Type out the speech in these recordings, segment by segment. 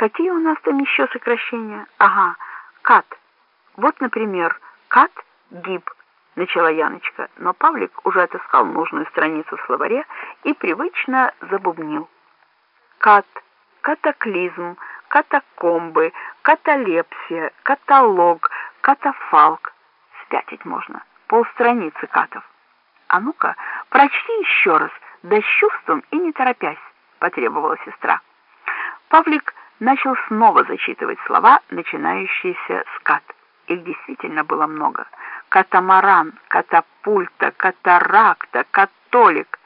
Какие у нас там еще сокращения? Ага, КАТ. Вот, например, КАТ ГИБ, начала Яночка, но Павлик уже отыскал нужную страницу в словаре и привычно забубнил. КАТ, катаклизм, катакомбы, каталепсия, каталог, катафалк. Спятить можно. Полстраницы катов. А ну-ка, прочти еще раз, да с чувством и не торопясь, потребовала сестра. Павлик начал снова зачитывать слова, начинающиеся с «кат». Их действительно было много. Катамаран, катапульта, катаракта, католик.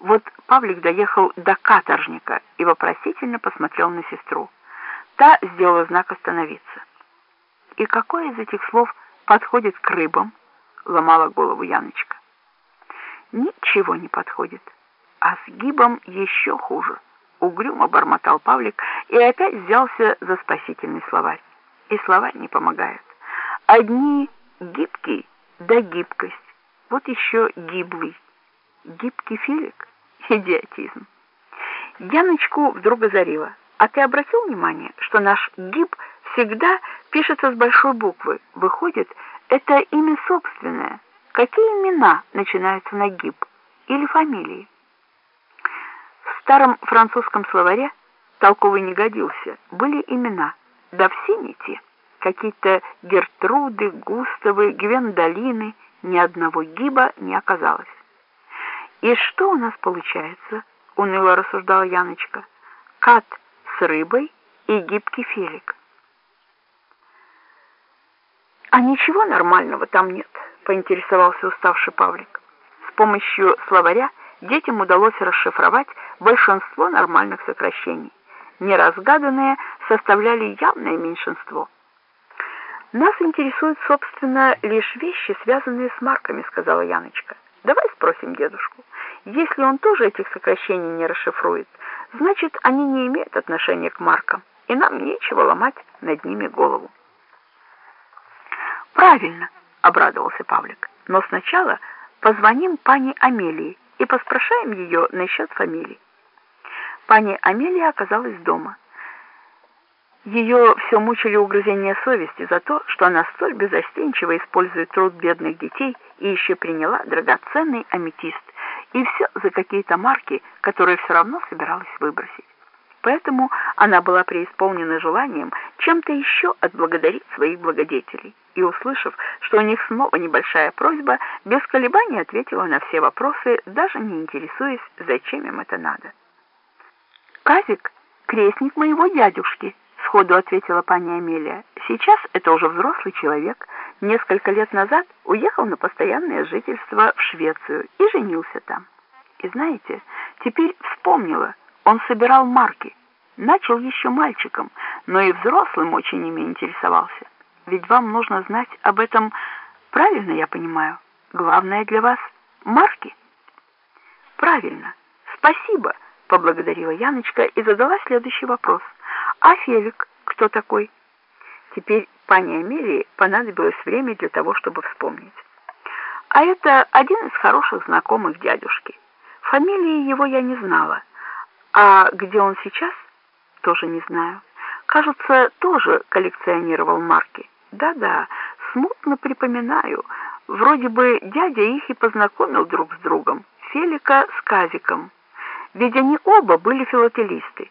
Вот Павлик доехал до каторжника и вопросительно посмотрел на сестру. Та сделала знак остановиться. «И какое из этих слов подходит к рыбам?» — ломала голову Яночка. «Ничего не подходит, а с гибом еще хуже». Угрюмо бормотал Павлик и опять взялся за спасительный словарь. И словарь не помогает. Одни гибкий да гибкость. Вот еще гиблый. Гибкий филик? Идиотизм. Яночку вдруг озарила. А ты обратил внимание, что наш гиб всегда пишется с большой буквы? Выходит, это имя собственное. Какие имена начинаются на гиб? Или фамилии? Старом французском словаре толковый не годился. Были имена, да все не те. Какие-то Гертруды, Густавы, Гвендолины, ни одного гиба не оказалось. «И что у нас получается?» — уныло рассуждала Яночка. «Кат с рыбой и гибкий фелик». «А ничего нормального там нет», — поинтересовался уставший Павлик. С помощью словаря детям удалось расшифровать большинство нормальных сокращений. Неразгаданные составляли явное меньшинство. «Нас интересуют, собственно, лишь вещи, связанные с марками», — сказала Яночка. «Давай спросим дедушку. Если он тоже этих сокращений не расшифрует, значит, они не имеют отношения к маркам, и нам нечего ломать над ними голову». «Правильно», — обрадовался Павлик. «Но сначала позвоним пане Амелии и поспрашаем ее насчет фамилии». Пани Амелия оказалась дома. Ее все мучили угрызения совести за то, что она столь безостенчиво использует труд бедных детей и еще приняла драгоценный аметист, и все за какие-то марки, которые все равно собиралась выбросить. Поэтому она была преисполнена желанием чем-то еще отблагодарить своих благодетелей. И, услышав, что у них снова небольшая просьба, без колебаний ответила на все вопросы, даже не интересуясь, зачем им это надо. «Казик — крестник моего дядюшки», — сходу ответила пани Амелия. «Сейчас это уже взрослый человек. Несколько лет назад уехал на постоянное жительство в Швецию и женился там. И знаете, теперь вспомнила, он собирал марки. Начал еще мальчиком, но и взрослым очень ими интересовался. Ведь вам нужно знать об этом, правильно я понимаю? Главное для вас — марки». «Правильно. Спасибо» поблагодарила Яночка и задала следующий вопрос. «А Фелик кто такой?» Теперь пане Амелии понадобилось время для того, чтобы вспомнить. А это один из хороших знакомых дядюшки. Фамилии его я не знала. А где он сейчас, тоже не знаю. Кажется, тоже коллекционировал марки. Да-да, смутно припоминаю. Вроде бы дядя их и познакомил друг с другом. Фелика с Казиком ведь они оба были филателисты.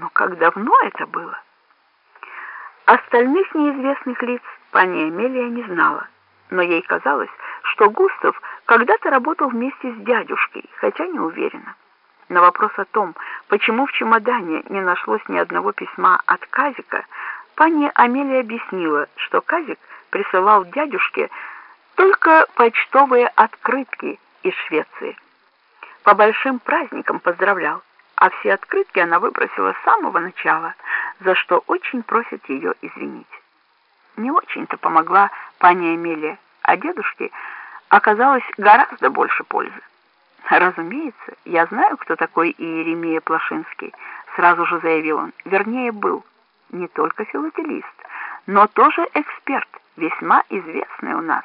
Но как давно это было? Остальных неизвестных лиц пани Эмилия не знала, но ей казалось, что Густав когда-то работал вместе с дядюшкой, хотя не уверена. На вопрос о том, почему в чемодане не нашлось ни одного письма от Казика, пани Амелия объяснила, что Казик присылал дядюшке только почтовые открытки из Швеции по большим праздникам поздравлял, а все открытки она выбросила с самого начала, за что очень просит ее извинить. Не очень-то помогла пани Эмилия, а дедушке оказалось гораздо больше пользы. «Разумеется, я знаю, кто такой Иеремия Плашинский», — сразу же заявил он. Вернее, был не только филателист, но тоже эксперт, весьма известный у нас.